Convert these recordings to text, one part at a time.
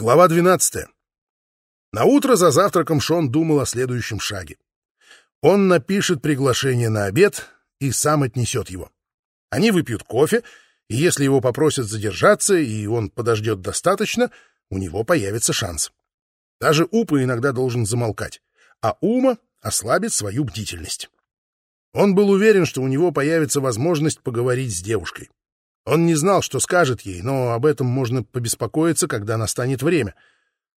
Глава 12. На утро за завтраком Шон думал о следующем шаге. Он напишет приглашение на обед и сам отнесет его. Они выпьют кофе, и если его попросят задержаться, и он подождет достаточно, у него появится шанс. Даже Упа иногда должен замолкать, а Ума ослабит свою бдительность. Он был уверен, что у него появится возможность поговорить с девушкой. Он не знал, что скажет ей, но об этом можно побеспокоиться, когда настанет время.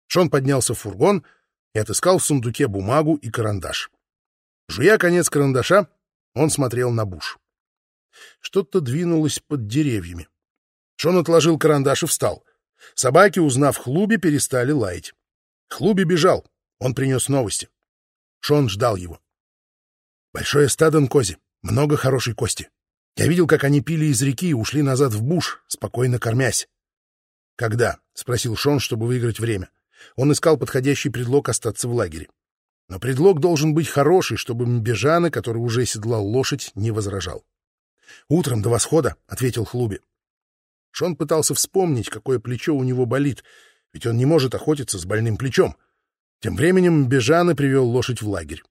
Шон поднялся в фургон и отыскал в сундуке бумагу и карандаш. Жуя конец карандаша, он смотрел на буш. Что-то двинулось под деревьями. Шон отложил карандаш и встал. Собаки, узнав Хлуби, перестали лаять. Хлуби бежал. Он принес новости. Шон ждал его. Большое стадо кози, много хорошей кости. Я видел, как они пили из реки и ушли назад в буш, спокойно кормясь. «Когда?» — спросил Шон, чтобы выиграть время. Он искал подходящий предлог остаться в лагере. Но предлог должен быть хороший, чтобы Мбежаны, который уже седлал лошадь, не возражал. «Утром до восхода», — ответил Хлуби. Шон пытался вспомнить, какое плечо у него болит, ведь он не может охотиться с больным плечом. Тем временем Бежаны привел лошадь в лагерь.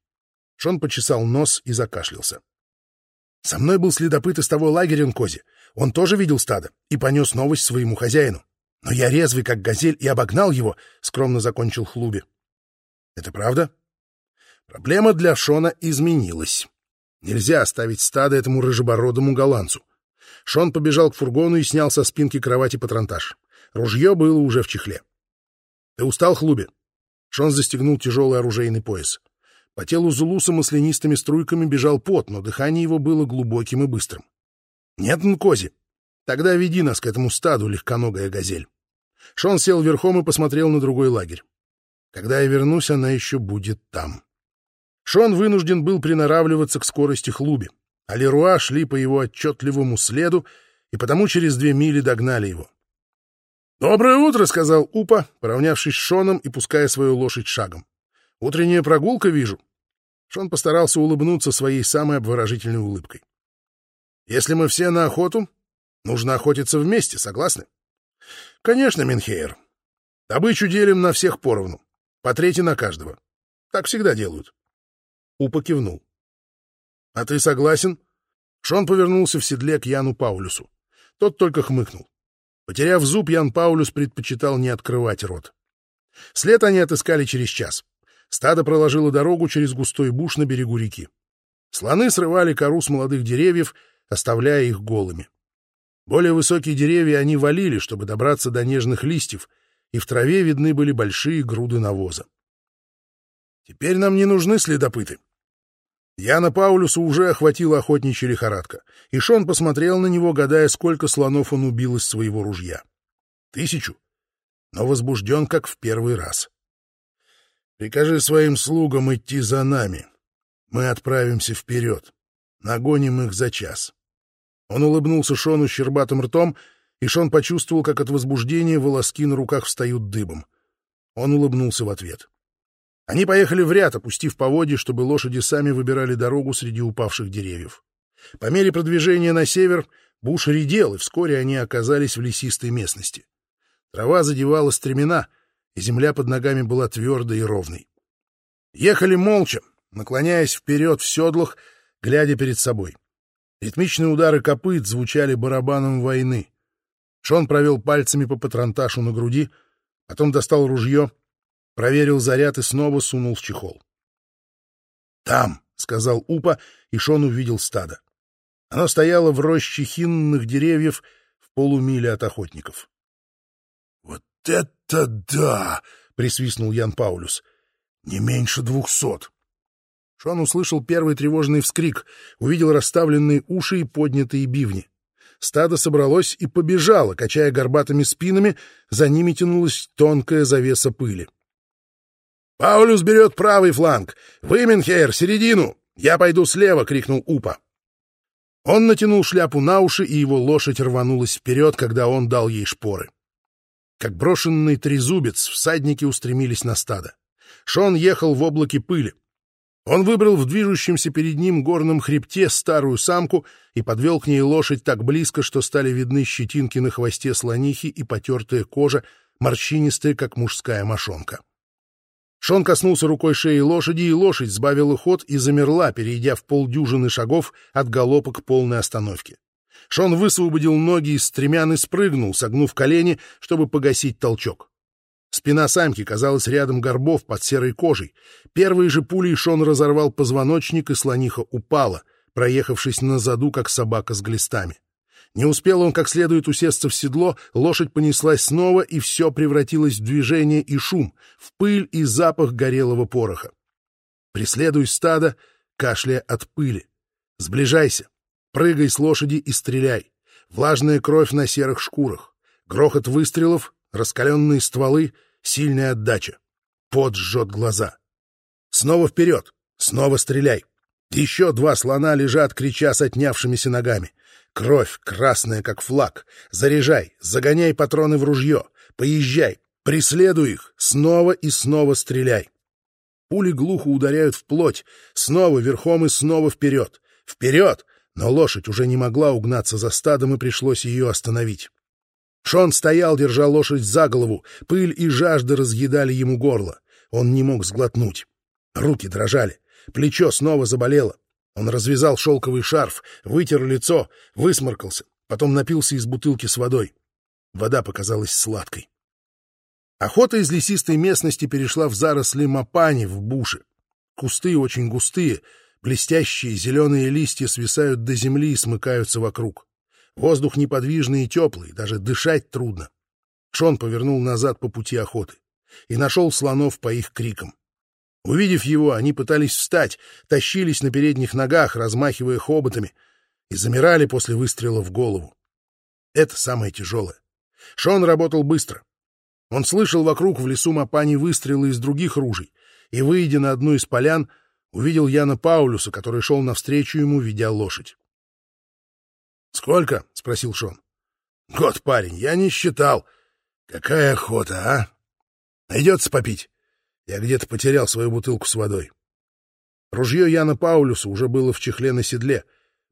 Шон почесал нос и закашлялся. Со мной был следопыт из того лагеря Нкози. Он тоже видел стадо и понес новость своему хозяину. Но я резвый, как газель, и обогнал его, — скромно закончил Хлуби. Это правда? Проблема для Шона изменилась. Нельзя оставить стадо этому рыжебородому голландцу. Шон побежал к фургону и снял со спинки кровати патронтаж. Ружье было уже в чехле. — Ты устал, Хлуби? Шон застегнул тяжелый оружейный пояс. По телу Зулуса маслянистыми струйками бежал пот, но дыхание его было глубоким и быстрым. «Нет, Нкози, тогда веди нас к этому стаду, легконогая газель». Шон сел верхом и посмотрел на другой лагерь. «Когда я вернусь, она еще будет там». Шон вынужден был приноравливаться к скорости хлуби, а Леруа шли по его отчетливому следу и потому через две мили догнали его. «Доброе утро!» — сказал Упа, поравнявшись с Шоном и пуская свою лошадь шагом. Утренняя прогулка, вижу. Шон постарался улыбнуться своей самой обворожительной улыбкой. Если мы все на охоту, нужно охотиться вместе, согласны? Конечно, Минхейр. Добычу делим на всех поровну. По трети на каждого. Так всегда делают. Упа кивнул. А ты согласен? Шон повернулся в седле к Яну Паулюсу. Тот только хмыкнул. Потеряв зуб, Ян Паулюс предпочитал не открывать рот. След они отыскали через час. Стадо проложило дорогу через густой буш на берегу реки. Слоны срывали кору с молодых деревьев, оставляя их голыми. Более высокие деревья они валили, чтобы добраться до нежных листьев, и в траве видны были большие груды навоза. Теперь нам не нужны следопыты. Яна Паулюса уже охватила охотничья лихорадка, и Шон посмотрел на него, гадая, сколько слонов он убил из своего ружья. Тысячу, но возбужден, как в первый раз. Прикажи своим слугам идти за нами. Мы отправимся вперед. Нагоним их за час. Он улыбнулся Шону щербатым ртом, и Шон почувствовал, как от возбуждения волоски на руках встают дыбом. Он улыбнулся в ответ. Они поехали в ряд, опустив поводья, чтобы лошади сами выбирали дорогу среди упавших деревьев. По мере продвижения на север буш редел, и вскоре они оказались в лесистой местности. Трава задевала стремена — и земля под ногами была твердой и ровной. Ехали молча, наклоняясь вперед в седлах, глядя перед собой. Ритмичные удары копыт звучали барабаном войны. Шон провел пальцами по патронташу на груди, потом достал ружье, проверил заряд и снова сунул в чехол. «Там!» — сказал Упа, и Шон увидел стадо. Оно стояло в роще хинных деревьев в полумиле от охотников. «Вот это да!» — присвистнул Ян Паулюс. «Не меньше двухсот». Шон услышал первый тревожный вскрик, увидел расставленные уши и поднятые бивни. Стадо собралось и побежало, качая горбатыми спинами, за ними тянулась тонкая завеса пыли. «Паулюс берет правый фланг! Вы, Менхейр, середину! Я пойду слева!» — крикнул Упа. Он натянул шляпу на уши, и его лошадь рванулась вперед, когда он дал ей шпоры. Как брошенный трезубец, всадники устремились на стадо. Шон ехал в облаке пыли. Он выбрал в движущемся перед ним горном хребте старую самку и подвел к ней лошадь так близко, что стали видны щетинки на хвосте слонихи и потертая кожа, морщинистая, как мужская мошонка. Шон коснулся рукой шеи лошади, и лошадь сбавила ход и замерла, перейдя в полдюжины шагов от галопа к полной остановке. Шон высвободил ноги из стремян и спрыгнул, согнув колени, чтобы погасить толчок. Спина самки казалась рядом горбов под серой кожей. Первые же пули Шон разорвал позвоночник, и слониха упала, проехавшись на заду, как собака с глистами. Не успел он как следует усесться в седло, лошадь понеслась снова, и все превратилось в движение и шум, в пыль и запах горелого пороха. Преследуй стадо, кашляя от пыли. Сближайся, прыгай с лошади и стреляй. Влажная кровь на серых шкурах, грохот выстрелов, раскаленные стволы, сильная отдача. Пот жжет глаза. Снова вперед, снова стреляй. Еще два слона лежат, крича с отнявшимися ногами. Кровь красная, как флаг. Заряжай, загоняй патроны в ружье. Поезжай, преследуй их, снова и снова стреляй. Пули глухо ударяют в плоть, снова верхом и снова вперед. Вперед! Но лошадь уже не могла угнаться за стадом, и пришлось ее остановить. Шон стоял, держа лошадь за голову, пыль и жажда разъедали ему горло. Он не мог сглотнуть. Руки дрожали, плечо снова заболело. Он развязал шелковый шарф, вытер лицо, высморкался, потом напился из бутылки с водой. Вода показалась сладкой. Охота из лесистой местности перешла в заросли мапани в буше. Кусты очень густые, блестящие зеленые листья свисают до земли и смыкаются вокруг. Воздух неподвижный и теплый, даже дышать трудно. Шон повернул назад по пути охоты и нашел слонов по их крикам. Увидев его, они пытались встать, тащились на передних ногах, размахивая хоботами, и замирали после выстрела в голову. Это самое тяжелое. Шон работал быстро. Он слышал вокруг в лесу Мапани выстрелы из других ружей, и, выйдя на одну из полян, увидел Яна Паулюса, который шел навстречу ему, ведя лошадь. «Сколько?» — спросил Шон. «Год, парень, я не считал. Какая охота, а? Найдется попить?» Я где-то потерял свою бутылку с водой. Ружье Яна Паулюса уже было в чехле на седле.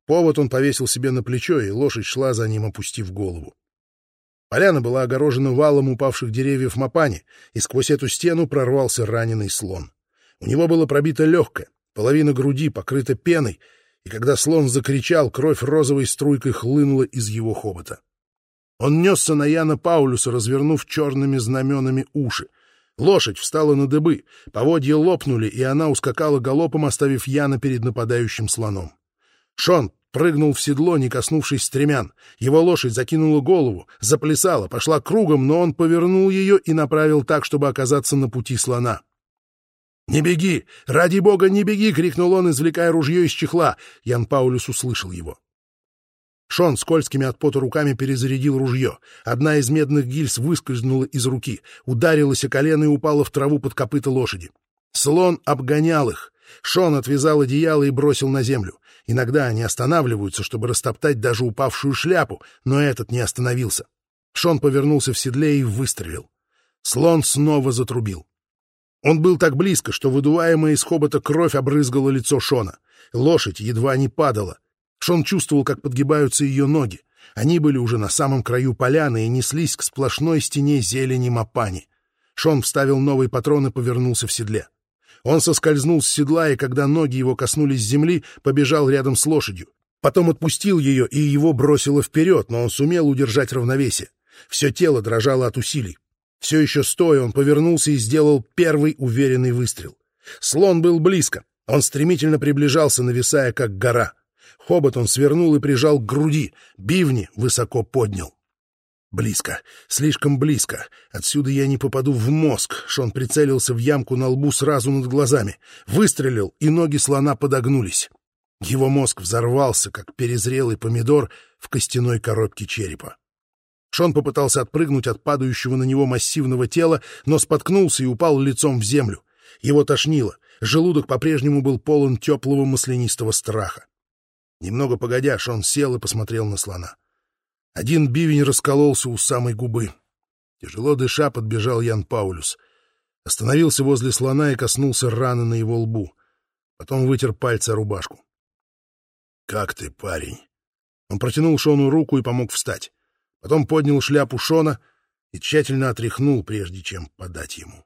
Повод он повесил себе на плечо, и лошадь шла за ним, опустив голову. Поляна была огорожена валом упавших деревьев Мапани, и сквозь эту стену прорвался раненый слон. У него было пробито легкое, половина груди покрыта пеной, и когда слон закричал, кровь розовой струйкой хлынула из его хобота. Он несся на Яна Паулюса, развернув черными знаменами уши. Лошадь встала на дыбы, поводья лопнули, и она ускакала галопом, оставив Яна перед нападающим слоном. Шон прыгнул в седло, не коснувшись стремян. Его лошадь закинула голову, заплясала, пошла кругом, но он повернул ее и направил так, чтобы оказаться на пути слона. «Не беги! Ради бога, не беги!» — крикнул он, извлекая ружье из чехла. Ян Паулюс услышал его. Шон скользкими от пота руками перезарядил ружье. Одна из медных гильз выскользнула из руки, ударилась о колено и упала в траву под копыта лошади. Слон обгонял их. Шон отвязал одеяло и бросил на землю. Иногда они останавливаются, чтобы растоптать даже упавшую шляпу, но этот не остановился. Шон повернулся в седле и выстрелил. Слон снова затрубил. Он был так близко, что выдуваемая из хобота кровь обрызгала лицо Шона. Лошадь едва не падала. Шон чувствовал, как подгибаются ее ноги. Они были уже на самом краю поляны и неслись к сплошной стене зелени Мапани. Шон вставил новый патрон и повернулся в седле. Он соскользнул с седла, и когда ноги его коснулись земли, побежал рядом с лошадью. Потом отпустил ее, и его бросило вперед, но он сумел удержать равновесие. Все тело дрожало от усилий. Все еще стоя, он повернулся и сделал первый уверенный выстрел. Слон был близко. Он стремительно приближался, нависая, как гора. Хобот он свернул и прижал к груди, бивни высоко поднял. Близко, слишком близко. Отсюда я не попаду в мозг. Шон прицелился в ямку на лбу сразу над глазами. Выстрелил, и ноги слона подогнулись. Его мозг взорвался, как перезрелый помидор в костяной коробке черепа. Шон попытался отпрыгнуть от падающего на него массивного тела, но споткнулся и упал лицом в землю. Его тошнило. Желудок по-прежнему был полон теплого маслянистого страха. Немного погодя, Шон сел и посмотрел на слона. Один бивень раскололся у самой губы. Тяжело дыша, подбежал Ян Паулюс. Остановился возле слона и коснулся раны на его лбу. Потом вытер пальцы рубашку. «Как ты, парень?» Он протянул Шону руку и помог встать. Потом поднял шляпу Шона и тщательно отряхнул, прежде чем подать ему.